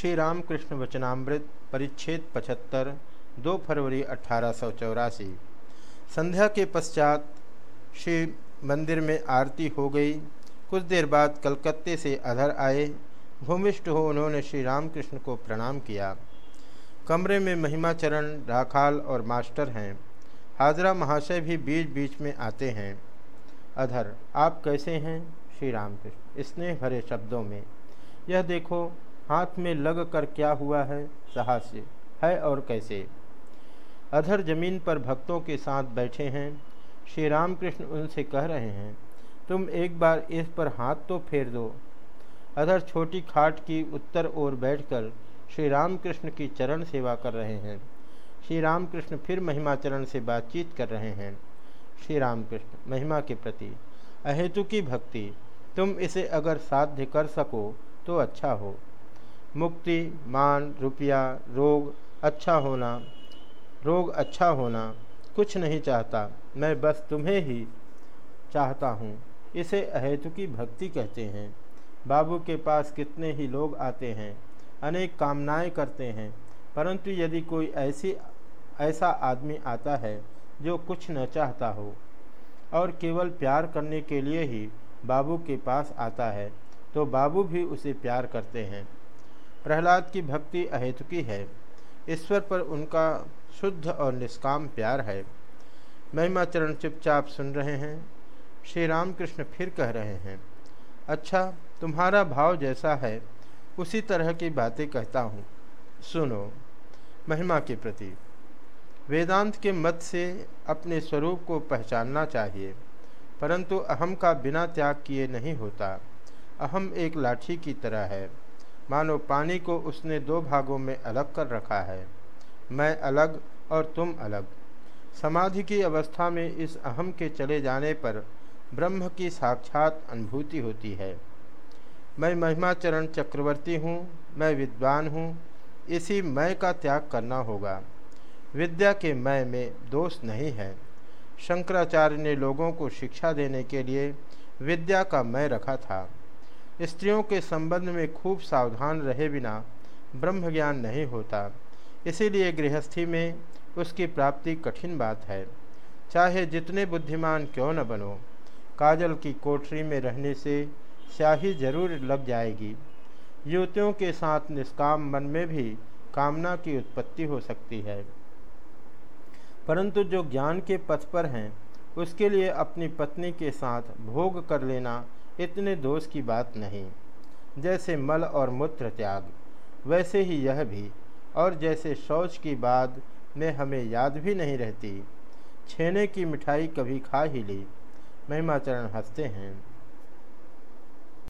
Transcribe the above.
श्री रामकृष्ण वचनामृत, परिच्छेद पचहत्तर, दो फरवरी अठारह सौ चौरासी। संध्या के पश्चात श्री मंदिर में आरती हो गई। कुछ देर बाद कलकत्ते से अधर आए। भूमिष्ठ हो उन्होंने श्री रामकृष्ण को प्रणाम किया। कमरे में महिमाचरण, राखाल और मास्टर हैं। हाजरा महाशय भी बीच बीच में आते हैं। अधर, आप कैसे हैं? श्री रामकृष्ण स्नेह भरे शब्दों में। यह देखो हाथ में लग कर क्या हुआ है? सहास्य है और कैसे? अधर ज़मीन पर भक्तों के साथ बैठे हैं। श्री रामकृष्ण उनसे कह रहे हैं, तुम एक बार इस पर हाथ तो फेर दो। अधर छोटी खाट की उत्तर ओर बैठकर श्री रामकृष्ण की चरण सेवा कर रहे हैं। श्री रामकृष्ण फिर महिमाचरण से बातचीत कर रहे हैं। श्री रामकृष्ण, महिमा के प्रति अहेतु की भक्ति, तुम इसे अगर साध्य कर सको तो अच्छा हो। मुक्ति, मान, रुपया, रोग अच्छा होना, रोग अच्छा होना, कुछ नहीं चाहता, मैं बस तुम्हें ही चाहता हूँ। इसे अहेतुकी भक्ति कहते हैं। बाबू के पास कितने ही लोग आते हैं, अनेक कामनाएँ करते हैं, परंतु यदि कोई ऐसी, ऐसा आदमी आता है जो कुछ न चाहता हो, और केवल प्यार करने के लिए ही बाबू के पास आता है तो बाबू भी उसे प्यार करते हैं। प्रहलाद की भक्ति अहेतुकी है। ईश्वर पर उनका शुद्ध और निष्काम प्यार है। महिमाचरण चुपचाप सुन रहे हैं। श्री रामकृष्ण फिर कह रहे हैं अच्छा तुम्हारा भाव जैसा है, उसी तरह की बातें कहता हूँ। सुनो, महिमा के प्रति। वेदांत के मत से अपने स्वरूप को पहचानना चाहिए, परंतु अहम का बिना त्याग किए नहीं होता। अहम एक लाठी की तरह है। मानो पानी को उसने दो भागों में अलग कर रखा है। मैं अलग और तुम अलग। समाधि की अवस्था में इस अहम के चले जाने पर ब्रह्म की साक्षात अनुभूति होती है। मैं महिमाचरण चक्रवर्ती हूँ, मैं विद्वान हूँ, इसी मैं का त्याग करना होगा। विद्या के मैं में दोष नहीं है। शंकराचार्य ने लोगों को शिक्षा देने के लिए विद्या का मैं रखा था। स्त्रियों के संबंध में खूब सावधान रहे बिना ब्रह्म ज्ञान नहीं होता। इसीलिए गृहस्थी में उसकी प्राप्ति कठिन बात है। चाहे जितने बुद्धिमान क्यों न बनो, काजल की कोठरी में रहने से स्याही ज़रूर लग जाएगी। युवतियों के साथ निष्काम मन में भी कामना की उत्पत्ति हो सकती है। परंतु जो ज्ञान के पथ पर हैं, उसके लिए अपनी पत्नी के साथ भोग कर लेना इतने दोष की बात नहीं। जैसे मल और मूत्र त्याग, वैसे ही यह भी, और जैसे शौच की बात में हमें याद भी नहीं रहती, छेने की मिठाई कभी खा ही ली, महिमाचरण हँसते हैं।